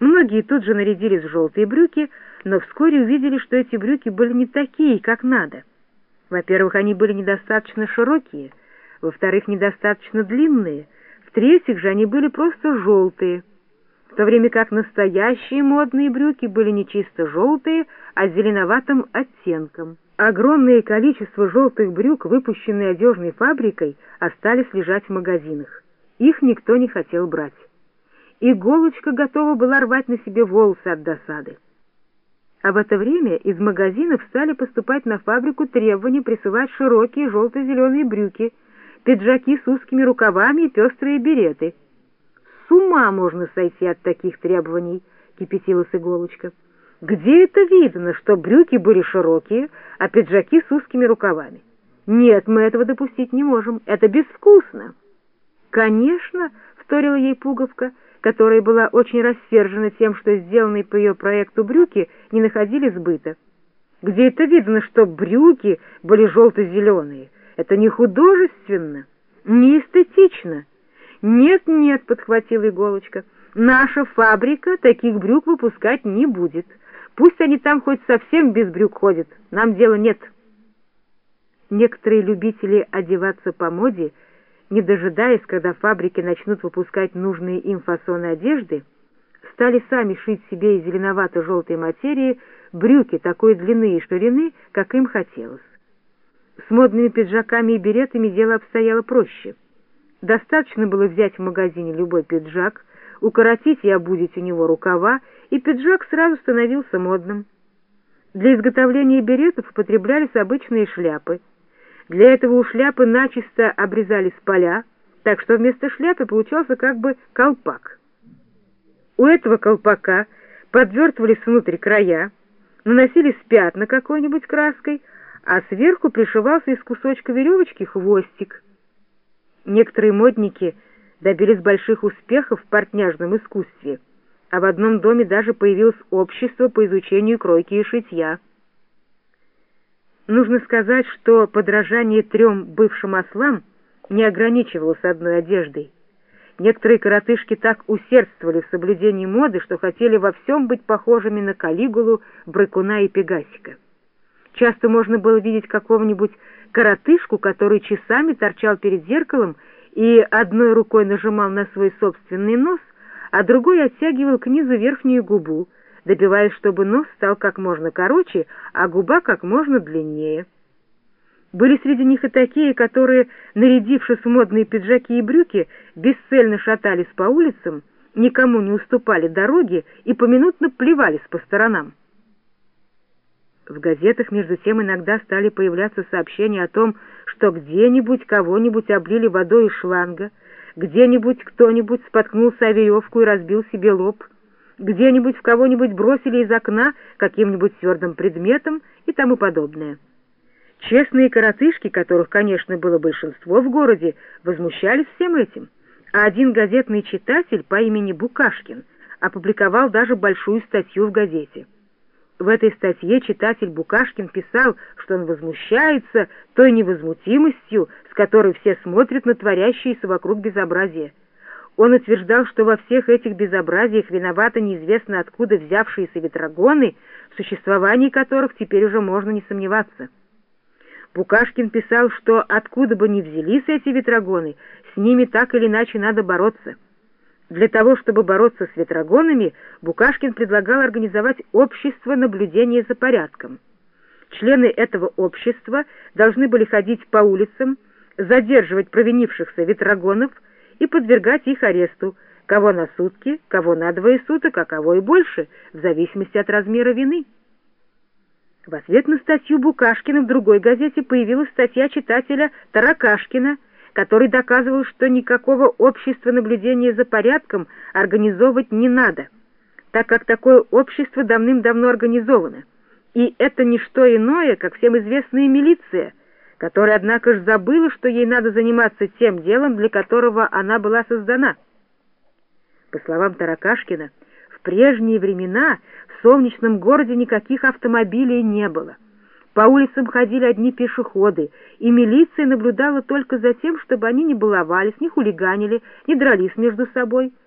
Многие тут же нарядились в желтые брюки, но вскоре увидели, что эти брюки были не такие, как надо. Во-первых, они были недостаточно широкие, во-вторых, недостаточно длинные, в-третьих же, они были просто желтые, в то время как настоящие модные брюки были не чисто желтые, а с зеленоватым оттенком. Огромное количество желтых брюк, выпущенные одежной фабрикой, остались лежать в магазинах. Их никто не хотел брать. Иголочка готова была рвать на себе волосы от досады. А в это время из магазинов стали поступать на фабрику требования присылать широкие желто-зеленые брюки, пиджаки с узкими рукавами и пестрые береты. «С ума можно сойти от таких требований», — кипятилась иголочка. «Где это видно, что брюки были широкие, а пиджаки с узкими рукавами? Нет, мы этого допустить не можем, это безвкусно». «Конечно», — вторила ей пуговка, — которая была очень рассержена тем, что сделанные по ее проекту брюки не находили сбыта. Где это видно, что брюки были желто-зеленые? Это не художественно, не эстетично. «Нет-нет», — подхватила иголочка, — «наша фабрика таких брюк выпускать не будет. Пусть они там хоть совсем без брюк ходят, нам дела нет». Некоторые любители одеваться по моде — не дожидаясь, когда фабрики начнут выпускать нужные им фасоны одежды, стали сами шить себе из зеленовато-желтой материи брюки такой длины и ширины, как им хотелось. С модными пиджаками и беретами дело обстояло проще. Достаточно было взять в магазине любой пиджак, укоротить и обудить у него рукава, и пиджак сразу становился модным. Для изготовления беретов употреблялись обычные шляпы — для этого у шляпы начисто обрезались поля, так что вместо шляпы получался как бы колпак. У этого колпака подвертывались внутрь края, наносились пятна какой-нибудь краской, а сверху пришивался из кусочка веревочки хвостик. Некоторые модники добились больших успехов в портняжном искусстве, а в одном доме даже появилось общество по изучению кройки и шитья. Нужно сказать, что подражание трем бывшим ослам не ограничивалось одной одеждой. Некоторые коротышки так усердствовали в соблюдении моды, что хотели во всем быть похожими на Калигулу, Брыкуна и Пегасика. Часто можно было видеть какого-нибудь коротышку, который часами торчал перед зеркалом и одной рукой нажимал на свой собственный нос, а другой оттягивал к низу верхнюю губу, добиваясь, чтобы нос стал как можно короче, а губа как можно длиннее. Были среди них и такие, которые, нарядившись в модные пиджаки и брюки, бесцельно шатались по улицам, никому не уступали дороги и поминутно плевались по сторонам. В газетах, между тем, иногда стали появляться сообщения о том, что где-нибудь кого-нибудь облили водой из шланга, где-нибудь кто-нибудь споткнулся о веревку и разбил себе лоб — где-нибудь в кого-нибудь бросили из окна каким-нибудь твердым предметом и тому подобное. Честные коротышки, которых, конечно, было большинство в городе, возмущались всем этим, а один газетный читатель по имени Букашкин опубликовал даже большую статью в газете. В этой статье читатель Букашкин писал, что он возмущается той невозмутимостью, с которой все смотрят на творящиеся вокруг безобразие. Он утверждал, что во всех этих безобразиях виноваты неизвестно откуда взявшиеся ветрогоны, в существовании которых теперь уже можно не сомневаться. Букашкин писал, что откуда бы ни взялись эти ветрогоны, с ними так или иначе надо бороться. Для того, чтобы бороться с ветрогонами, Букашкин предлагал организовать общество наблюдения за порядком. Члены этого общества должны были ходить по улицам, задерживать провинившихся ветрогонов, и подвергать их аресту, кого на сутки, кого на двое суток, а кого и больше, в зависимости от размера вины. В ответ на статью Букашкина в другой газете появилась статья читателя Таракашкина, который доказывал, что никакого общества наблюдения за порядком организовывать не надо, так как такое общество давным-давно организовано. И это не что иное, как всем известная милиция — которая, однако ж, забыла, что ей надо заниматься тем делом, для которого она была создана. По словам Таракашкина, в прежние времена в солнечном городе никаких автомобилей не было. По улицам ходили одни пешеходы, и милиция наблюдала только за тем, чтобы они не баловались, не хулиганили, не дрались между собой,